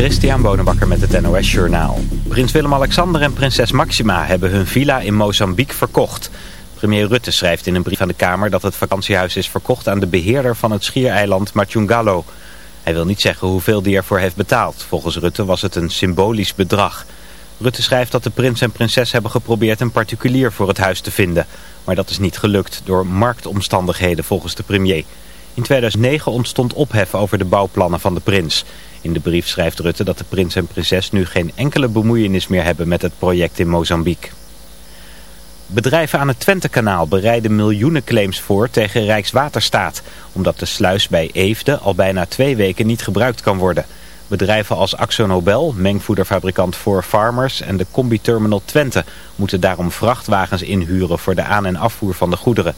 Christian Bonenbakker met het NOS Journaal. Prins Willem-Alexander en prinses Maxima hebben hun villa in Mozambique verkocht. Premier Rutte schrijft in een brief aan de Kamer dat het vakantiehuis is verkocht aan de beheerder van het schiereiland Machungalo. Hij wil niet zeggen hoeveel die ervoor heeft betaald. Volgens Rutte was het een symbolisch bedrag. Rutte schrijft dat de prins en prinses hebben geprobeerd een particulier voor het huis te vinden. Maar dat is niet gelukt door marktomstandigheden volgens de premier. In 2009 ontstond ophef over de bouwplannen van de prins. In de brief schrijft Rutte dat de prins en prinses nu geen enkele bemoeienis meer hebben met het project in Mozambique. Bedrijven aan het Twentekanaal bereiden miljoenen claims voor tegen Rijkswaterstaat, omdat de sluis bij Eefde al bijna twee weken niet gebruikt kan worden. Bedrijven als Axonobel, mengvoederfabrikant For Farmers en de Combi Terminal Twente moeten daarom vrachtwagens inhuren voor de aan- en afvoer van de goederen.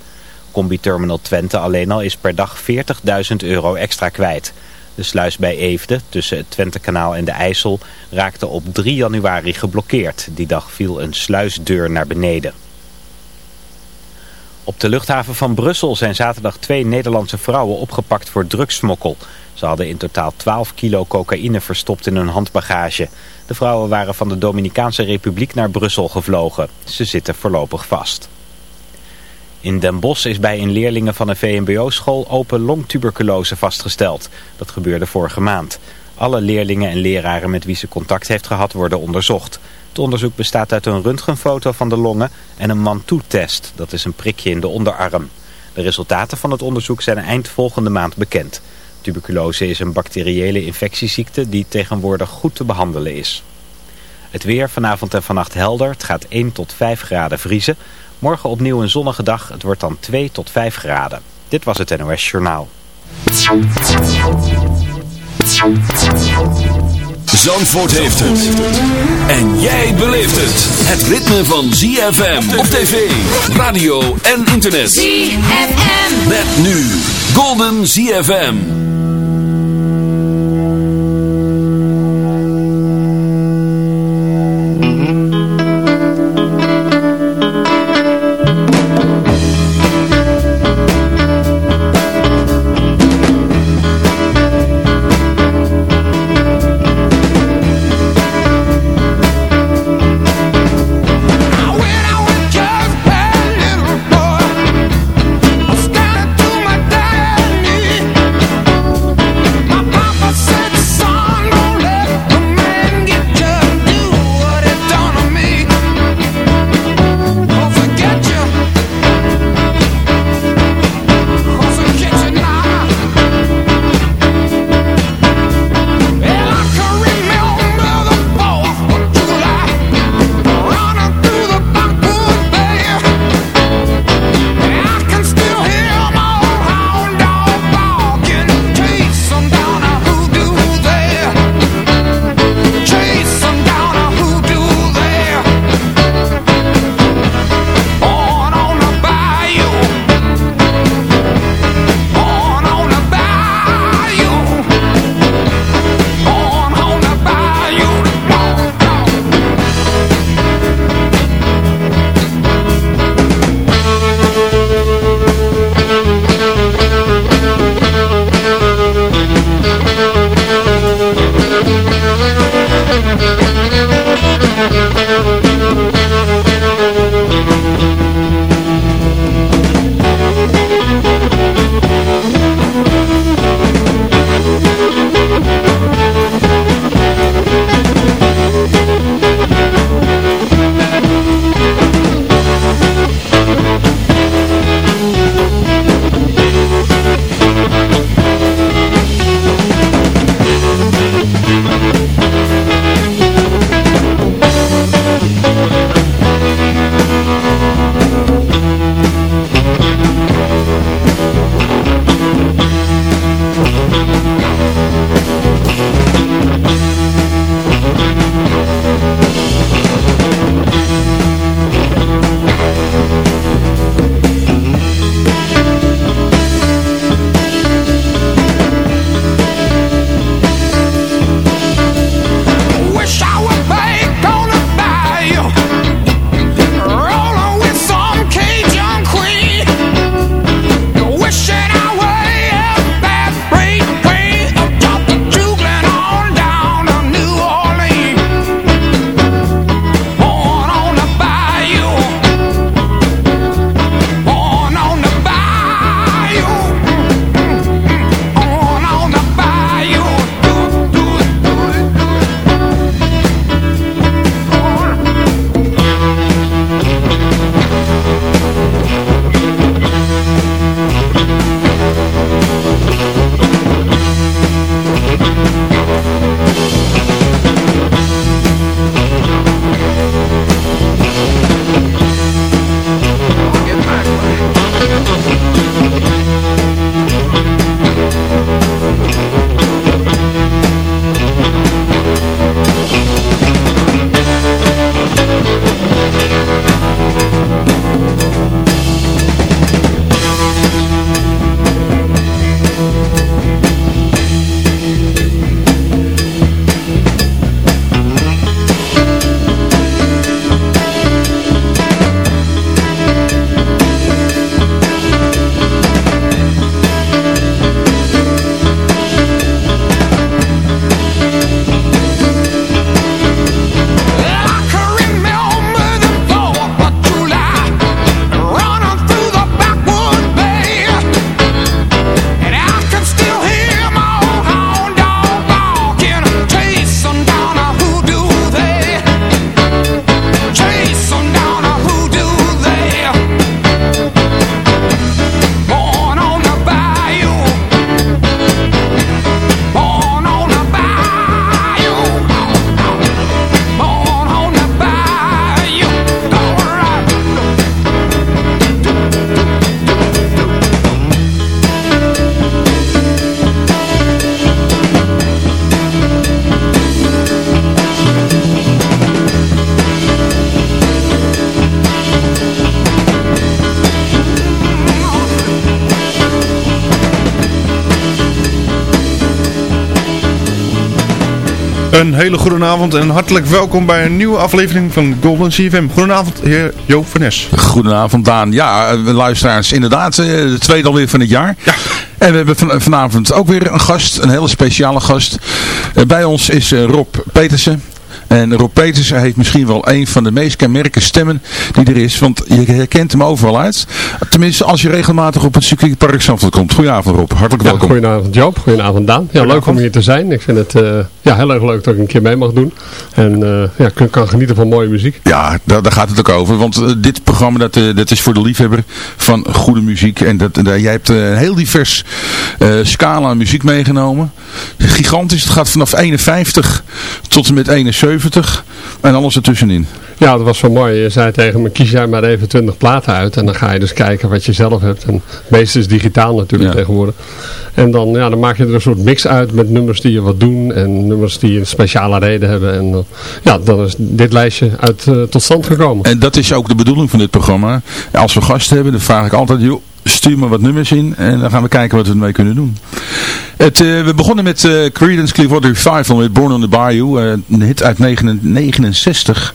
Combi Terminal Twente alleen al is per dag 40.000 euro extra kwijt. De sluis bij Eefde, tussen het Twentekanaal en de IJssel, raakte op 3 januari geblokkeerd. Die dag viel een sluisdeur naar beneden. Op de luchthaven van Brussel zijn zaterdag twee Nederlandse vrouwen opgepakt voor drugsmokkel. Ze hadden in totaal 12 kilo cocaïne verstopt in hun handbagage. De vrouwen waren van de Dominicaanse Republiek naar Brussel gevlogen. Ze zitten voorlopig vast. In Den Bosch is bij een leerlingen van een VMBO-school open longtuberculose vastgesteld. Dat gebeurde vorige maand. Alle leerlingen en leraren met wie ze contact heeft gehad worden onderzocht. Het onderzoek bestaat uit een röntgenfoto van de longen en een Mantoux-test. Dat is een prikje in de onderarm. De resultaten van het onderzoek zijn eind volgende maand bekend. Tuberculose is een bacteriële infectieziekte die tegenwoordig goed te behandelen is. Het weer vanavond en vannacht helder. Het gaat 1 tot 5 graden vriezen. Morgen opnieuw een zonnige dag. Het wordt dan 2 tot 5 graden. Dit was het NOS Journaal. Zandvoort heeft het. En jij beleeft het. Het ritme van ZFM op tv, radio en internet. ZFM. Met nu Golden ZFM. Hele goede avond en hartelijk welkom bij een nieuwe aflevering van Golden CFM. Goedenavond, heer Joop van Nes. Goedenavond, Daan. Ja, luisteraars, inderdaad, eh, de tweede alweer van het jaar. Ja. En we hebben van, vanavond ook weer een gast, een hele speciale gast. Eh, bij ons is eh, Rob Petersen. En Rob Petersen heeft misschien wel een van de meest kenmerke stemmen die er is. Want je herkent hem overal uit. Tenminste, als je regelmatig op het circuitpark Zandvoort komt. Goedenavond Rob, hartelijk welkom. Ja, goedenavond Joop, goedenavond Daan. Ja, leuk om hier te zijn. Ik vind het uh, ja, heel erg leuk dat ik een keer mee mag doen. En uh, ja, kan, kan genieten van mooie muziek. Ja, daar, daar gaat het ook over. Want uh, dit programma dat, dat is voor de liefhebber van goede muziek. En dat, jij hebt een heel divers scala muziek meegenomen. Gigantisch, het gaat vanaf 51 tot en met 71 en alles ertussenin. Ja, dat was wel mooi. Je zei tegen me, kies jij maar even 20 platen uit. En dan ga je dus kijken wat je zelf hebt. En het meeste is digitaal natuurlijk ja. tegenwoordig. En dan, ja, dan maak je er een soort mix uit met nummers die je wat doen. En nummers die een speciale reden hebben. En uh, ja, dan is dit lijstje uit, uh, tot stand gekomen. En dat is ook de bedoeling van dit programma. Als we gasten hebben, dan vraag ik altijd... Joh, stuur me wat nummers in en dan gaan we kijken wat we ermee kunnen doen. Het, uh, we begonnen met uh, Creedence Clearwater Revival met Born on the Bayou, uh, een hit uit 69,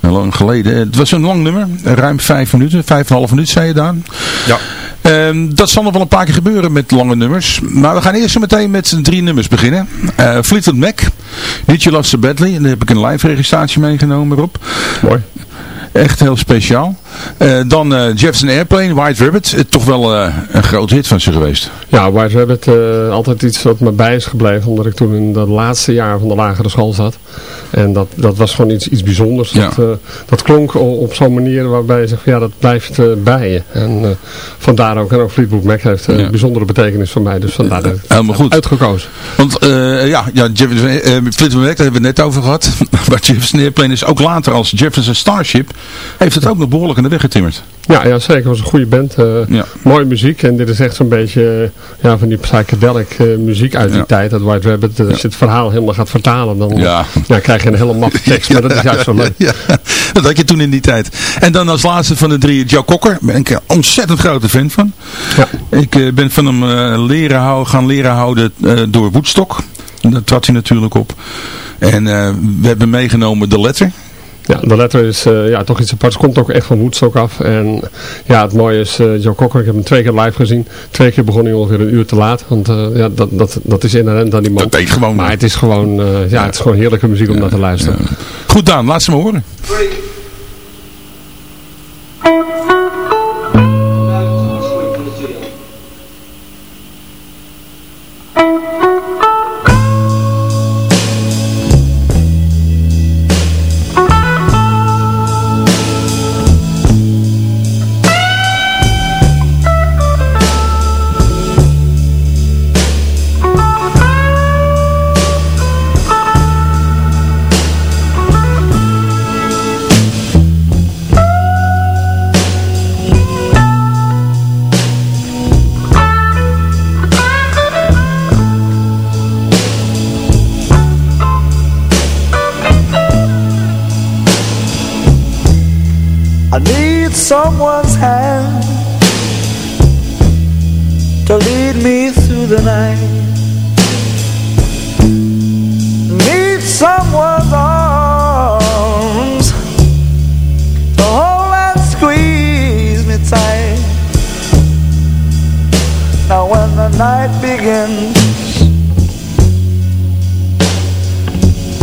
lang geleden. Het was een lang nummer, ruim vijf minuten, vijf en half minuut zei je dan. Ja. Um, dat zal nog wel een paar keer gebeuren met lange nummers. Maar we gaan eerst zo meteen met drie nummers beginnen. Uh, Fleetwood Mac, Did You Love So Badly, en daar heb ik een live registratie meegenomen op. Mooi. Echt heel speciaal. Uh, dan uh, Jefferson Airplane, White Rabbit. Uh, toch wel een groot hit van ze geweest. Ja, White Rabbit altijd iets wat me bij is gebleven. Omdat ik toen in de laatste jaar van de lagere school zat. En dat, dat was gewoon iets, iets bijzonders. Ja. Dat, dat klonk op zo'n manier waarbij je zegt ja, dat blijft bij je. En vandaar ook. En ook Fleetwood Mac heeft een ja. bijzondere betekenis voor mij. Dus vandaar dat Helemaal goed. uitgekozen. Want ja, ja Jefferson, Fleetwood Mac, daar hebben we het net over gehad. maar Jefferson Airplane is ook later als Jefferson Starship heeft het ook nog behoorlijk in de weg getimmerd. Ja, ja zeker. Het was een goede band. Uh, ja. Mooie muziek. En dit is echt zo'n beetje uh, ja, van die psychedelic uh, muziek uit die ja. tijd. Dat White Rabbit. Als je het verhaal helemaal gaat vertalen, dan ja. krijg je een hele map tekst. Maar dat is juist zo leuk. dat had je toen in die tijd. En dan als laatste van de drie, Joe Cocker. Daar ben ik een ontzettend grote fan van. Ik ben van hem leren gaan leren houden door Woodstock. Daar trad hij natuurlijk op. En we hebben meegenomen de letter. Ja, de letter is uh, ja, toch iets aparts. Komt ook echt van Woodstock af. En ja, het mooie is, uh, Joe Cocker, ik heb hem twee keer live gezien. Twee keer begon hij ongeveer een uur te laat. Want uh, ja, dat, dat, dat is inherent aan die man. Dat weet gewoon. Maar het is gewoon, ja, ja, het is gewoon heerlijke muziek om ja, naar te luisteren. Ja. Goed Daan, laat ze me horen.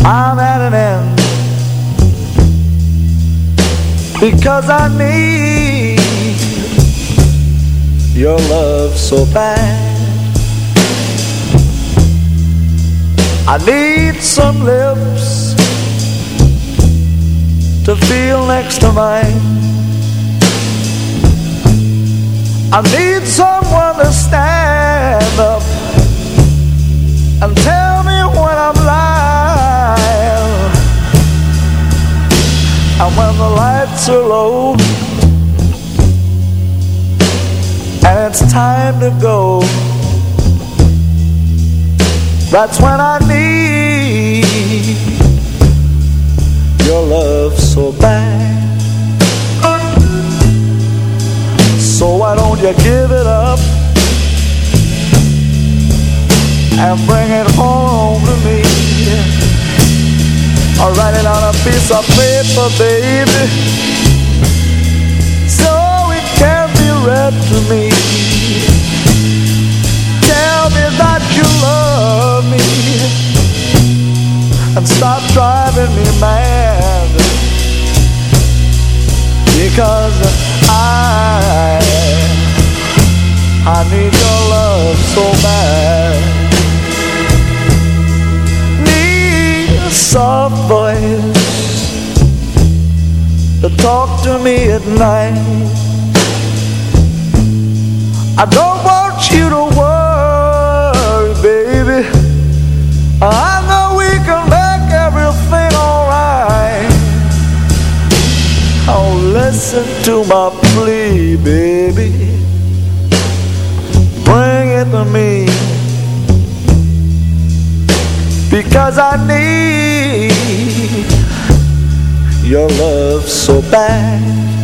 I'm at an end because I need your love so bad. I need some lips to feel next to mine. I need someone to stand up and tell lights are low And it's time to go. That's when I need Your love so bad. So why don't you give it up And bring it home to me Or write it on a piece of paper, baby. So it can be read to me. Tell me that you love me. And stop driving me mad. Because I I need your love so bad soft voice To talk to me at night. I don't want you to worry, baby. I know we can make everything alright. Oh, listen to my plea, baby. Bring it to me Because I need Your love so bad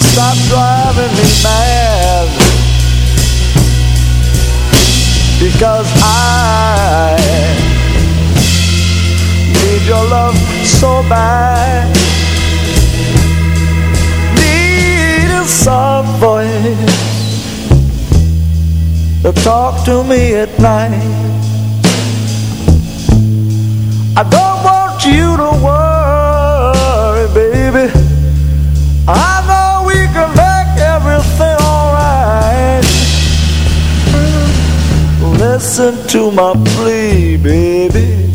stop driving me mad because I need your love so bad. Need a soft voice to talk to me at night. I don't want you to worry, Listen to my plea, baby.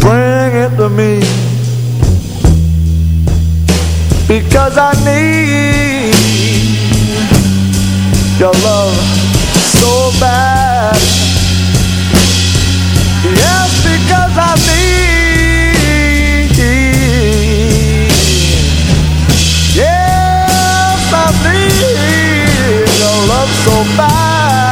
Bring it to me. Because I need your love so bad. Yes, because I need. Yes, I need your love so bad.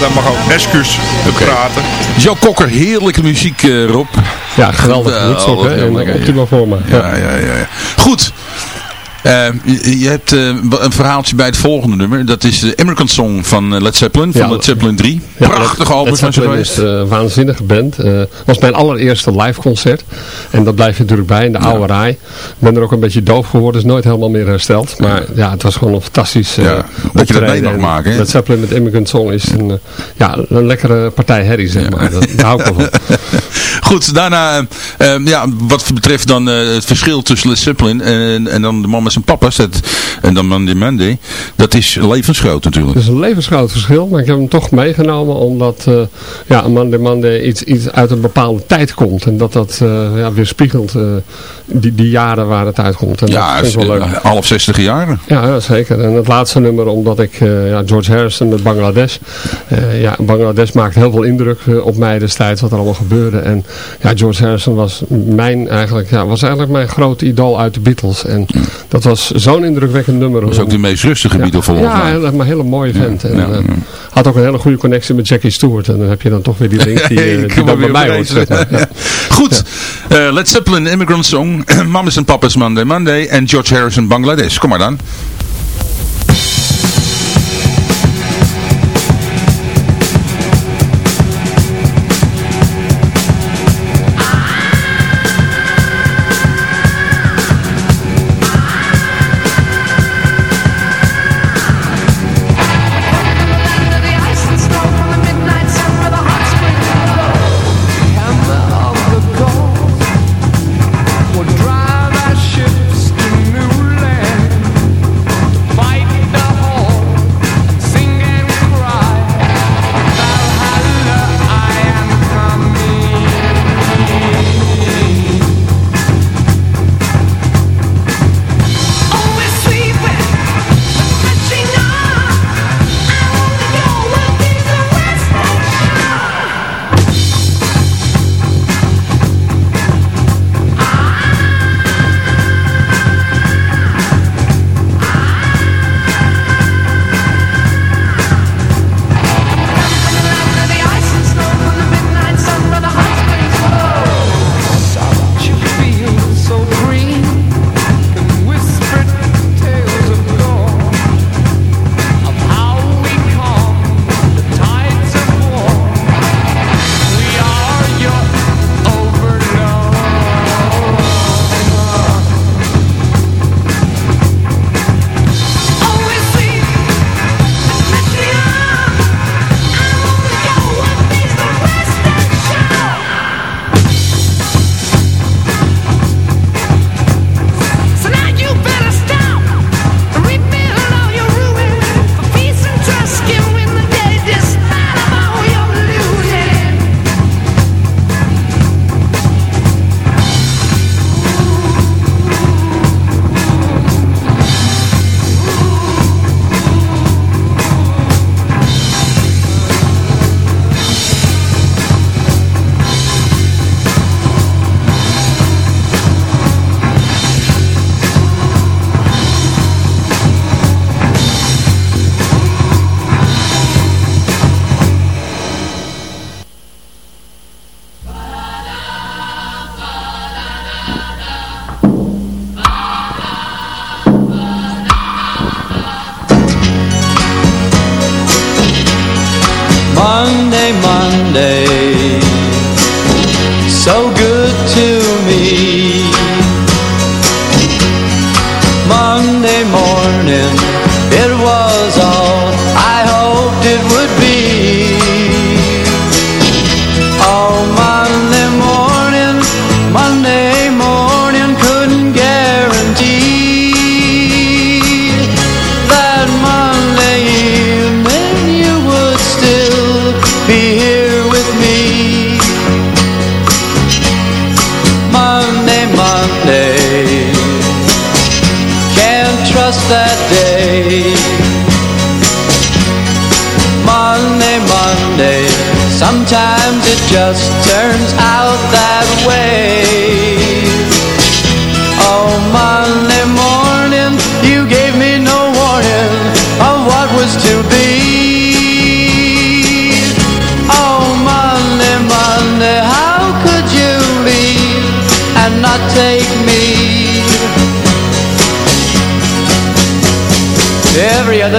Praten. Mag ook. Oké. Praten. Jo Kokker, heerlijke muziek eh, Rob. Ja, geweldig. En ja. optimaal forma. Ja. Ja, ja, ja. ja. Goed. Eh, je, je hebt eh, een verhaaltje bij het volgende nummer. Dat is de American Song van eh, Led Zeppelin. Van Ja, Led Zeppelin 3. Ja, Prachtig Led- album van ze geweest. is eh, waanzinnige band. Het was mijn allereerste live concert. En dat blijft natuurlijk bij in de oude rij. Ik ben er ook een beetje doof geworden. Is nooit helemaal meer hersteld. Maar ja, het was gewoon een fantastisch Ja, dat je dat mee mag En maken, hè? Led Zeppelin met Immigrant Song is een, ja, een lekkere partij herrie, zeg maar. Dat, daar hou ik wel van. Goed, daarna, ja, wat betreft dan het verschil tussen Led Zeppelin en, en dan de man Mamas en Papas dat, en dan Monday Monday, dat is levensgroot natuurlijk. Het is een levensgroot verschil, maar ik heb hem toch meegenomen omdat uh, ja, Monday Monday iets, iets uit een bepaalde tijd komt. En dat dat uh, ja, weerspiegelt uh, die, die jaren waar het uitkomt. En ja, dat ik wel leuk. half 60 jaren. Ja, ja, zeker. En het laatste nummer, omdat ik ja, George Harrison met Bangladesh. ja, Bangladesh maakt heel veel indruk op mij destijds wat er allemaal gebeurde. En ja, George Harrison was mijn, eigenlijk, ja, was eigenlijk mijn grote idool uit de Beatles. En dat was zo'n indrukwekkend nummer. Dat was ook de meest rustige ja, Beatle volgens ja, mij. Ja, maar een hele mooie vent. En, uh, ja. had ook een hele goede connectie met Jackie Stewart. En dan heb je dan toch weer die link die, uh, die dan bij mij hoort. Zeg maar. Goed, uh, Led Zeppelin, Immigrant Song, Mamas and Papas Monday Monday en George Harrison Bangladesh. Kom maar dan.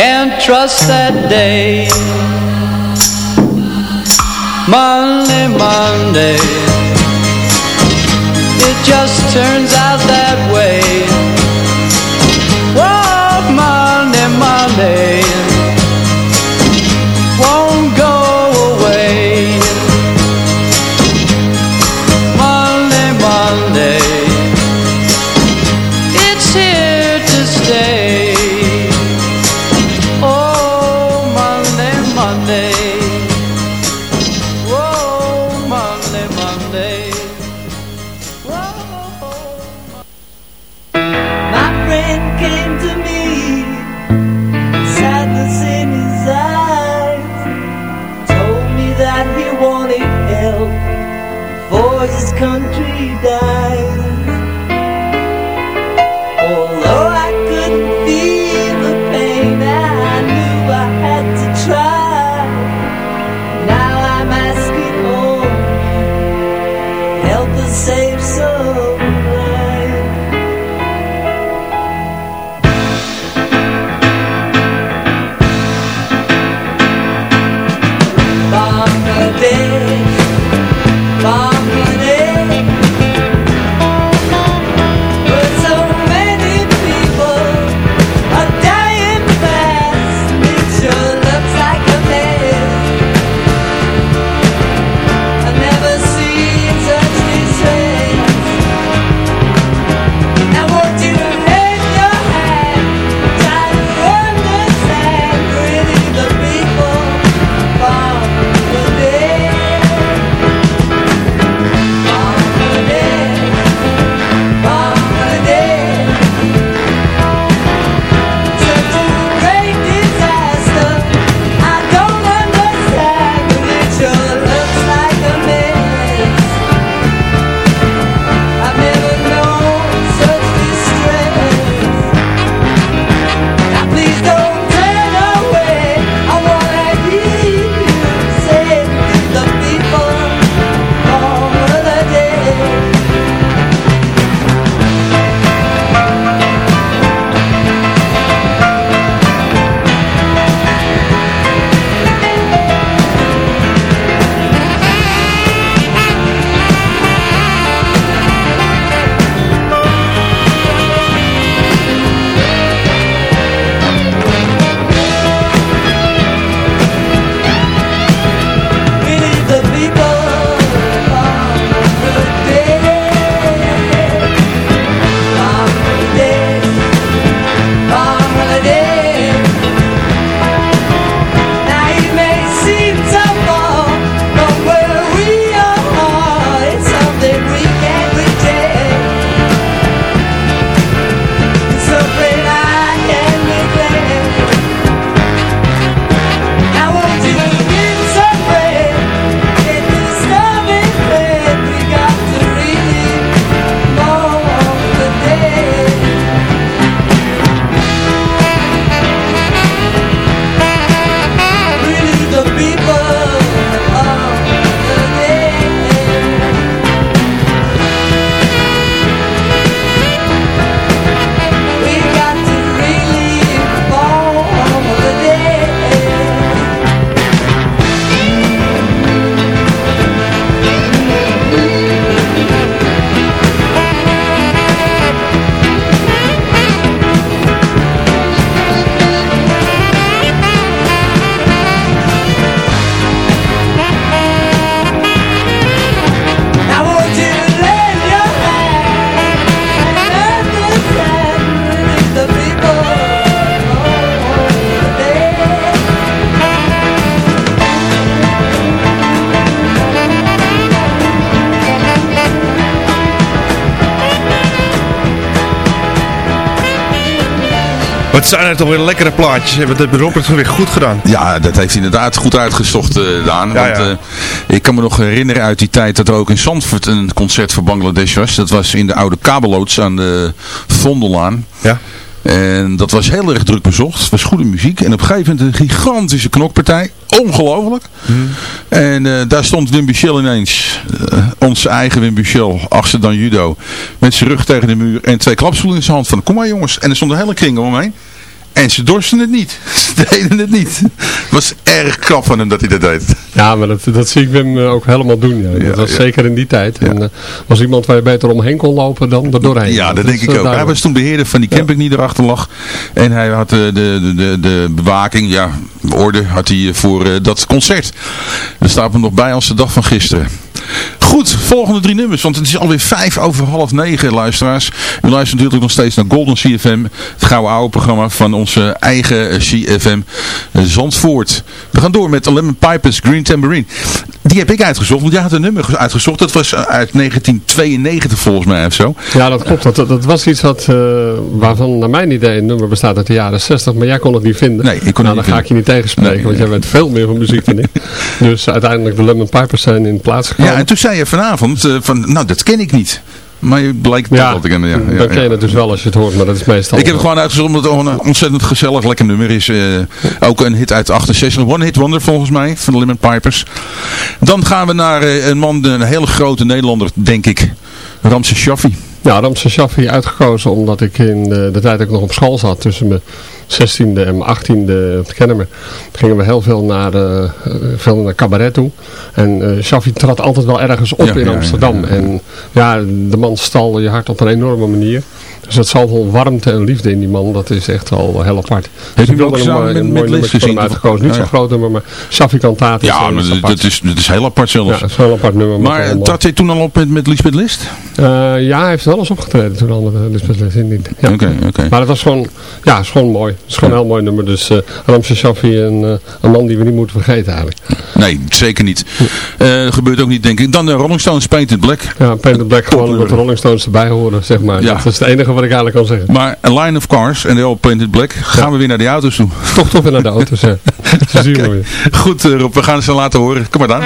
can't trust that day. Monday, Monday It just turns out that way. Whoa, Monday, Monday. Wat zijn het toch weer lekkere plaatjes. Wat heeft Robert weer goed gedaan. Ja, dat heeft inderdaad goed uitgezocht, eh, Daan. Ja, want ja. eh, ik kan me nog herinneren uit die tijd dat er ook in Zandvoort een concert voor Bangladesh was. Dat was in de oude kabelloods aan de Vondellaan. Ja. En dat was heel erg druk bezocht. Het was goede muziek. En op een gegeven moment een gigantische knokpartij. Ongelooflijk. En eh, daar stond Wim Buchel ineens. onze eigen Wim Buchel. Achter dan judo. Met zijn rug tegen de muur. En twee klapstoelen in zijn hand. Van kom maar jongens. En er stond een hele kring omheen. En ze dorsten het niet. Ze deden het niet. Het was erg knap van hem dat hij dat deed. Ja, maar dat, dat zie ik Wim eh, ook helemaal doen. Ja. Dat Ja, was ja. zeker in die tijd. En, eh, was iemand waar je beter omheen kon lopen dan er doorheen. Ja, dat denk ik eh, ook. Hij duidelijk. was toen beheerder van die camping die erachter lag. En hij had de, de, de, de bewaking, ja, orde had hij voor dat concert. Er staat me nog bij als de dag van gisteren. Goed, volgende drie nummers, want het is alweer vijf over half negen, luisteraars. U luistert natuurlijk nog steeds naar Golden CFM, het gouden oude programma van onze eigen CFM eh, Zandvoort. We gaan door met The Lemon Pipers Green Tambourine. Die heb ik uitgezocht, want jij had een nummer uitgezocht. Dat was eh, uit 1992 volgens mij of zo. Ja, dat klopt. Dat, dat was iets wat, eh, waarvan naar mijn idee een nummer bestaat uit de jaren 60. Maar jij kon het niet vinden. Nee, ik kon het nou, dan ga ik je niet tegenspreken. Nee, want jij weet veel meer van muziek dan ik. Dus uiteindelijk de Lemon Pipers zijn in plaats gekomen. Ja, en toen zei je vanavond eh, van, nou dat ken ik niet. Maar je blijkt Ja, wel te kennen. Ja, ja, dan ken je het dus wel als je het hoort. Maar dat is meestal... Ik heb het gewoon uitgezocht omdat het een ontzettend gezellig lekker nummer is. eh, ook een hit uit 68. One Hit Wonder volgens mij van de Lemon Pipers. Dan gaan we naar eh, een man, een hele grote Nederlander denk ik. Ramses Shaffi. Ja, Ramses Shaffi uitgekozen omdat ik in de, de tijd dat ik nog op school zat, tussen mijn 16e en mijn 18e op de Kennemer, gingen we heel veel naar, eh, eh, veel naar cabaret toe. En eh Shaffi trad altijd wel ergens op Ja, in Amsterdam. ja, ja. En ja, de man stal je hart op een enorme manier. Dus dat zoveel warmte en liefde in die man, dat is echt wel heel apart. Dus u ook samen een, met- een met mooi hem gezien? uitgekozen. Niet Ja, zo'n groot nummer, maar Shaffi Cantaat Ja, eh, maar dat, is, dat is heel apart zelfs. Ja, dat is wel een apart nummer. maar wel mooi. trad hij toen al op met, met Lisbeth List? Eh, ja, hij heeft wel eens opgetreden toen al met de Lisbeth List in. Ja. Oké. Maar het was gewoon, ja, is gewoon mooi. Het is gewoon een heel mooi nummer. Dus eh Ramses Shaffi, een, eh, een man die we niet moeten vergeten eigenlijk. Nee, zeker niet. Eh, gebeurt ook niet denk ik. Dan de Rolling Stones Painted Black. Ja, Painted Black gewoon omdat de Rolling Stones erbij horen, zeg maar. Ja. Dat is het enige wat ik eigenlijk kan zeggen. Maar A Line of Cars en de All Painted Black gaan we weer naar die auto's toe. Toch toch weer naar de auto's, ja. Zo zien we weer. Goed eh, Rob, we gaan ze laten horen. Kom maar dan.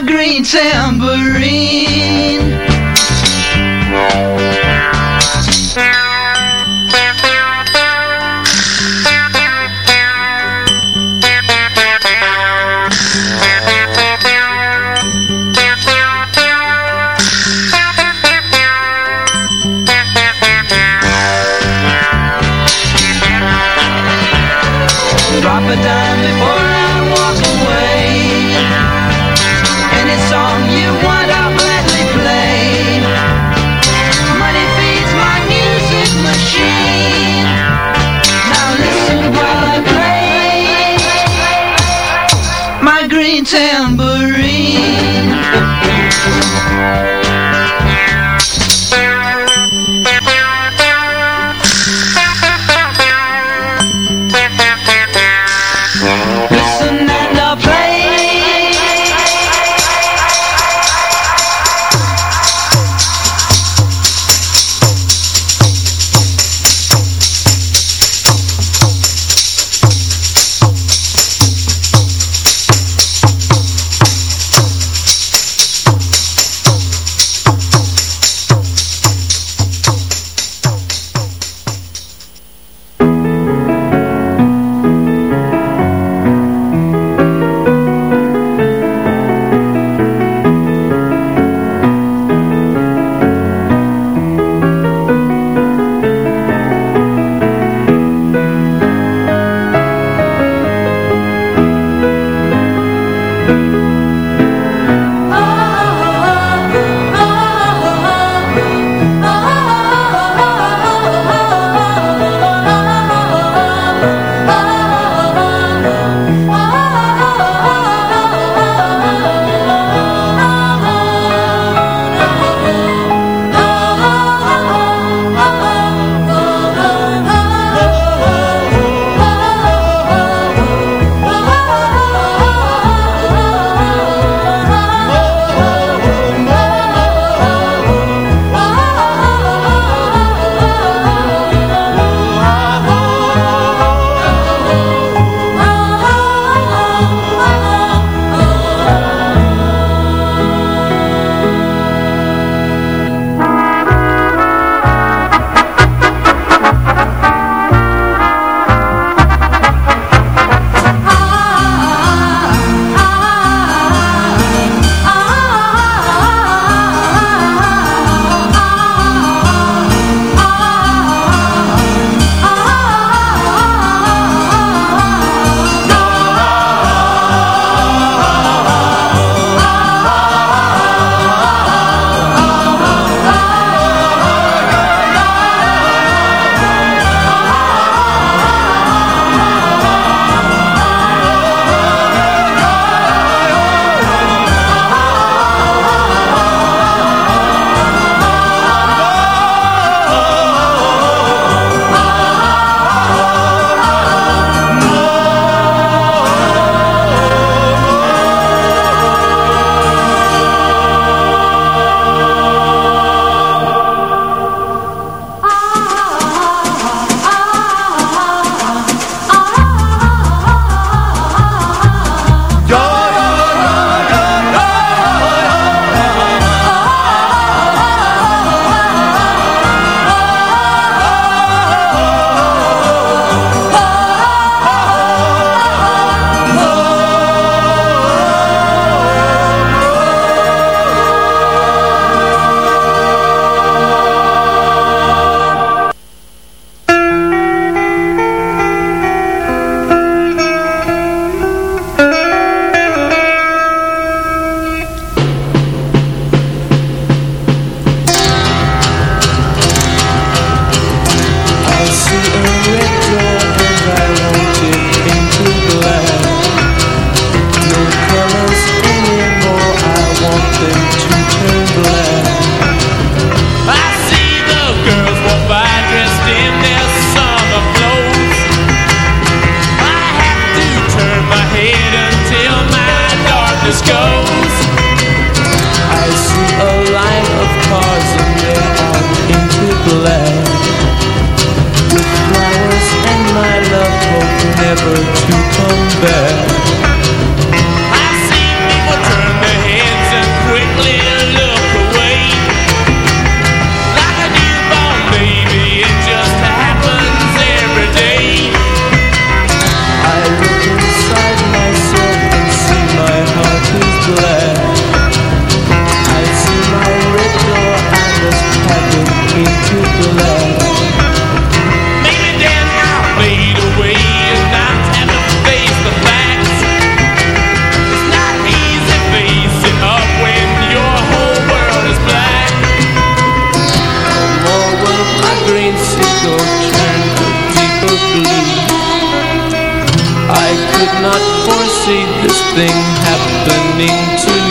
My green tambourine. see this thing happening to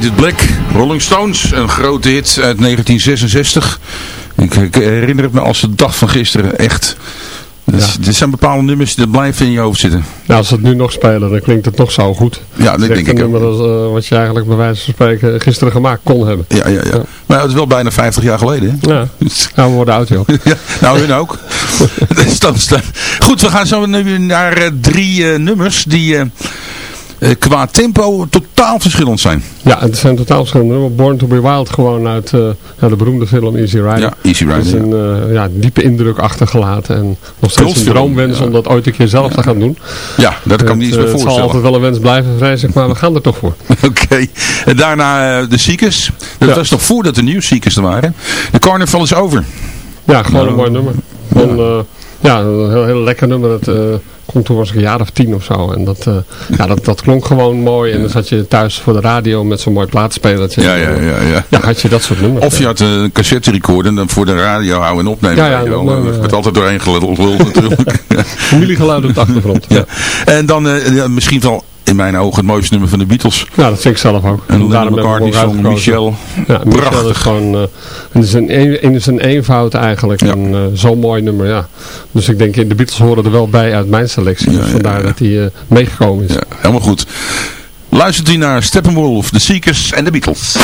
Painted Black, Rolling Stones, een grote hit uit 1966. Ik, ik herinner het me als de dag van gisteren, echt. Dus, Er zijn bepaalde nummers die blijven in je hoofd zitten. Nou, als ze het nu nog spelen, dan klinkt het nog zo goed. Ja, dat denk ik nummer als, eh, wat je eigenlijk bij wijze van spreken gisteren gemaakt kon hebben. Ja, ja, ja. Maar ja, het is wel bijna 50 jaar geleden. Hè? Ja, nou, we worden oud joh. Ja, nou, hun ook. Dus dat Goed, we gaan zo nu naar eh, drie eh, nummers die eh, qua tempo totaal verschillend zijn. Ja, het zijn totaal verschillende. Born to be Wild gewoon uit ja, de beroemde film Easy Rider. Ja, Easy Rider, Dat is een eh, ja, diepe indruk achtergelaten. En nog steeds een droomwens ja. om dat ooit een keer zelf te gaan doen. Ja, dat kan ik me niet Het, eens eh, meer Het zal altijd voorstellen. wel een wens blijven, ik, maar we gaan er toch voor. Oké, en daarna de Seekers. Dat was nog voordat de New Seekers er waren. De carnaval is over. Ja, gewoon Nou, een mooi nummer. Eh, ja, een heel, heel lekker nummer. Het eh, komt toen was ik een jaar of tien of zo. En dat, eh, ja, dat, dat klonk gewoon mooi. En dan zat je thuis voor de radio met zo'n mooi plaatspelertje. Ja, ja, ja. ja. Ja, had je dat soort nummers. Of je had een cassette recorder en dan voor de radio houden en opnemen. Ja, ja, dat- ja. wordt altijd doorheen geluld natuurlijk. Familiegeluid op de achtergrond. ja. En dan eh, misschien wel in mijn ogen het mooiste nummer van de Beatles. Ja, dat vind ik zelf ook. En daarom McCartney song. Michel. Ja, Michel Prachtig. is gewoon... eh, het is een, een, in zijn eenvoud eigenlijk. Ja. En eh, zo'n mooi nummer, ja. Dus ik denk, de Beatles horen er wel bij uit mijn selectie. Ja, dus vandaar dat hij eh, meegekomen is. Ja, helemaal goed. Luistert u naar Steppenwolf, The Seekers en de Beatles.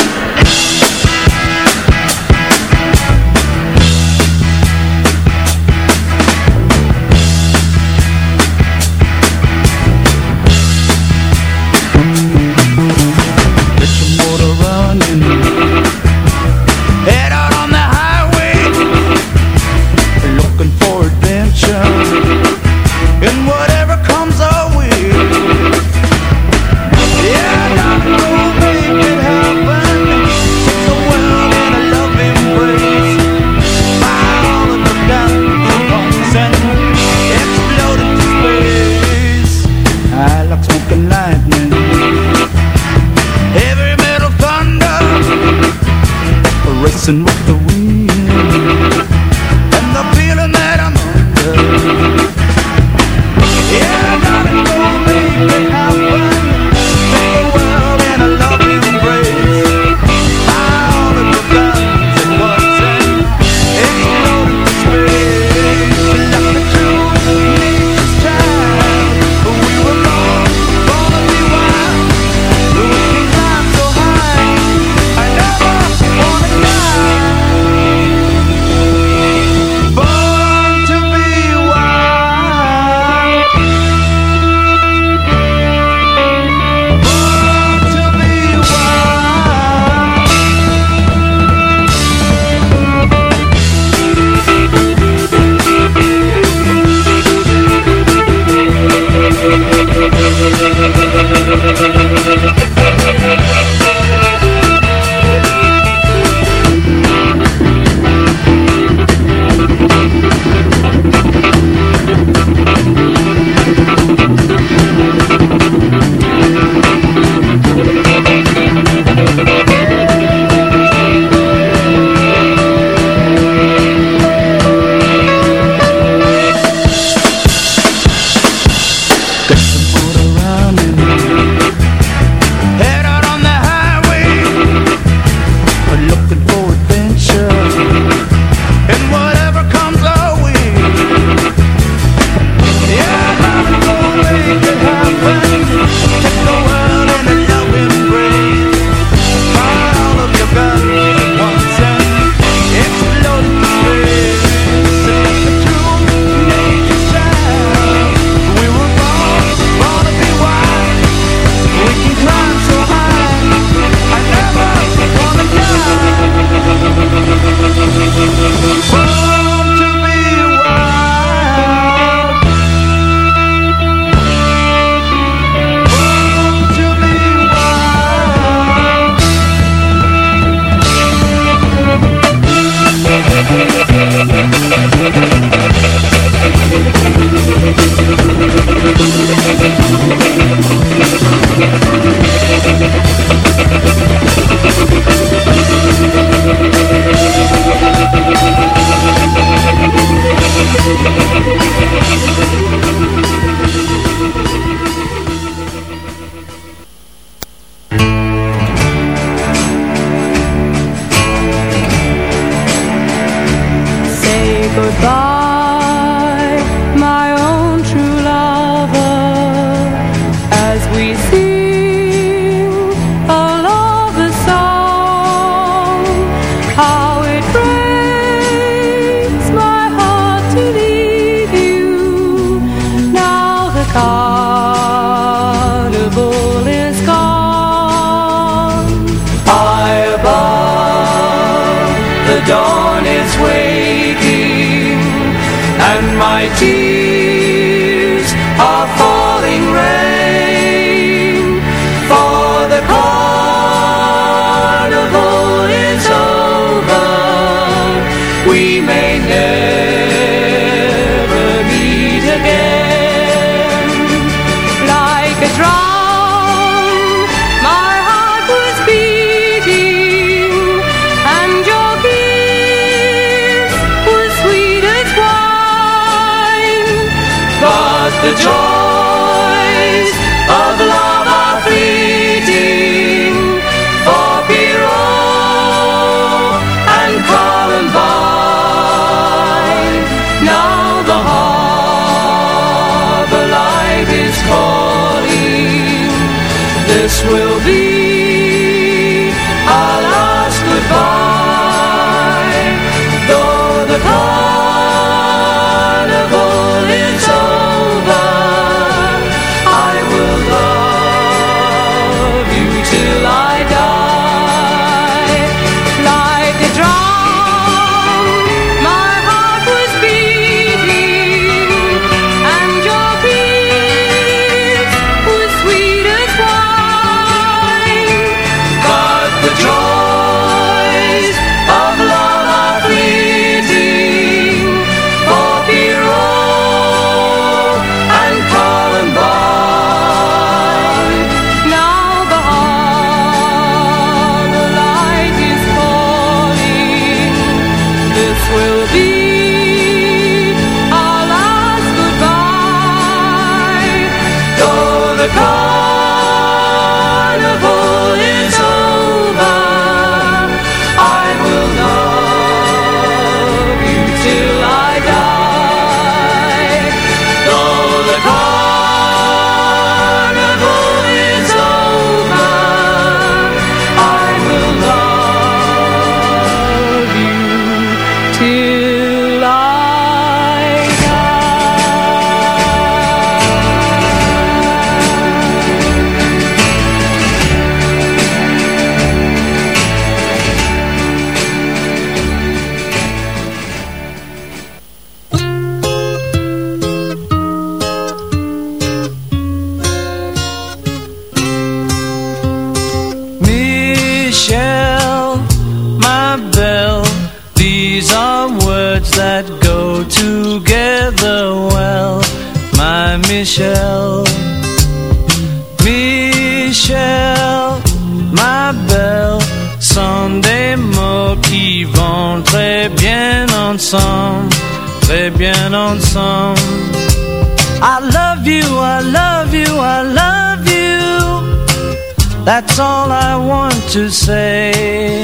say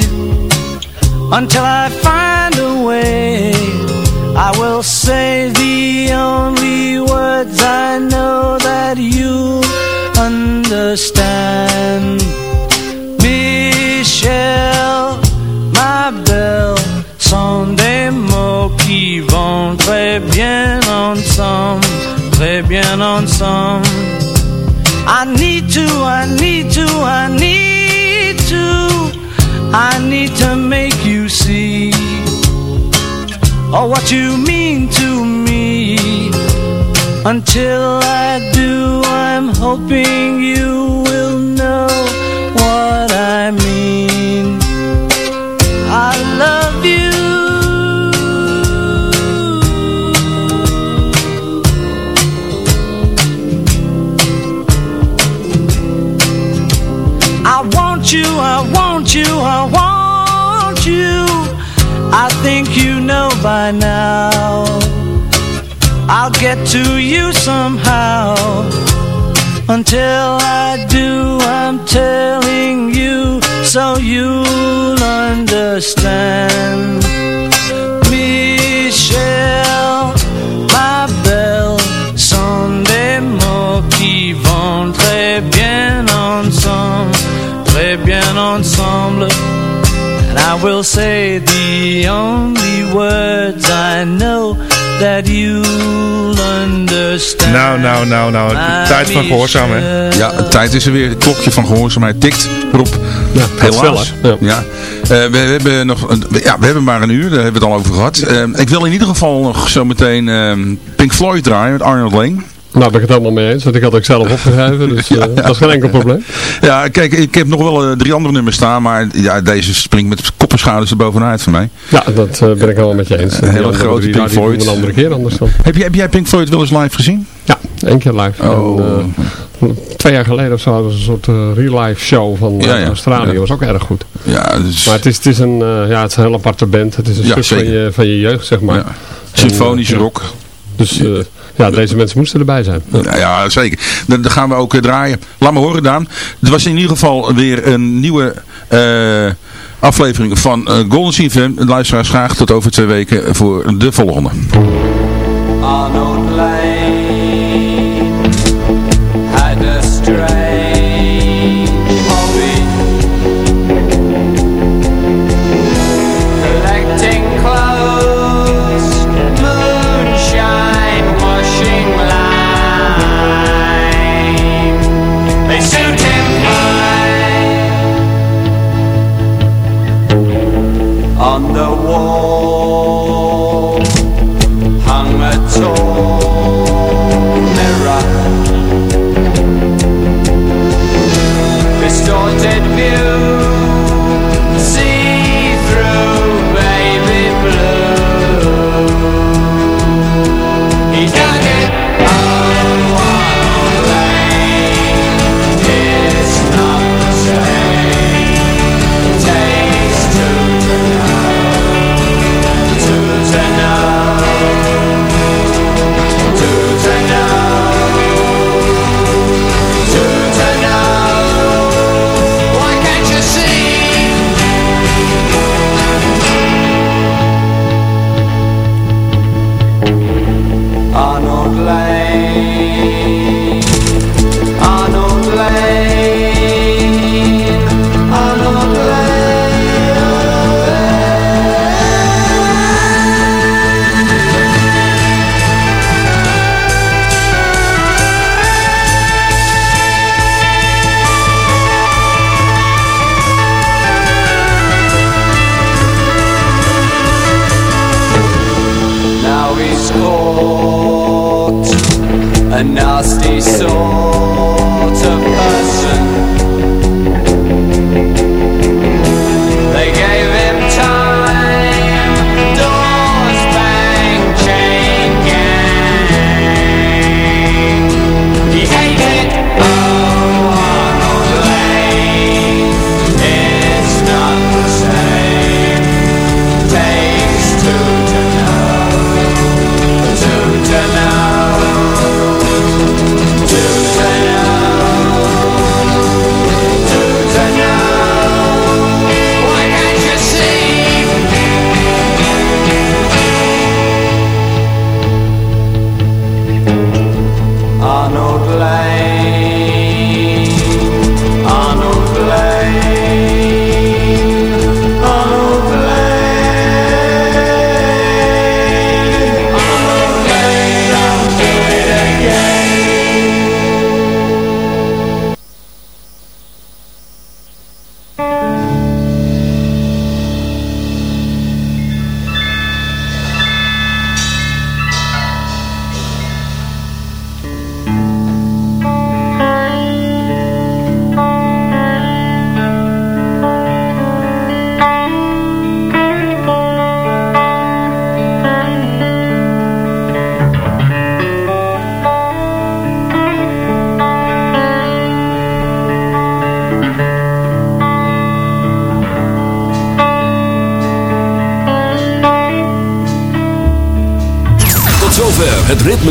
until I or what you mean to me. Until I do, I'm hoping you by now. I'll get to you somehow. Until I do, I'm telling you So you'll understand. Michelle, ma belle Sont des mots qui vont très bien ensemble Très bien ensemble. And I will say the only words I know that you'll understand. Nou, nou, nou, nou. Tijd van gehoorzaamheid. Ja, tijd is er weer. Het klokje van gehoorzaamheid tikt. Roep. Ja, helaas. Ja. Eh, we, hebben nog, een, ja, we hebben maar een uur. Daar hebben we het al over gehad. Eh, ik wil in ieder geval nog zo meteen eh, Pink Floyd draaien met Arnold Lang. Nou, ben ik het helemaal mee eens, want ik had het ook zelf opgegeven, dus eh, dat is geen enkel probleem. Ja, kijk, ik heb nog wel eh, drie andere nummers staan, maar ja, deze springt met kop en schouders er bovenuit voor mij. Ja, dat eh, ben ik helemaal met je eens. Een hele grote drie, Pink nou, Floyd. een andere keer anders dan. Heb jij, heb jij Pink Floyd wel eens live gezien? Ja, één keer live. Oh. En, twee jaar geleden of zo hadden ze een soort eh, real life show van Ja. Australië. Was ook erg goed. Ja, dus, Maar het is, het is, een, ja, het is een hele aparte band. Het is een stuk van je, van je jeugd, zeg maar. symfonische rock. Dus ja, deze mensen moesten erbij zijn. Ja. Ja, zeker. Dan, dan gaan we ook eh, draaien. Laat me horen, Daan. Het was in ieder geval weer een nieuwe eh, aflevering van eh, Golden CFM. Luisteraars graag tot over twee weken voor de volgende. Arnold Lane had a On the wall a nasty sort of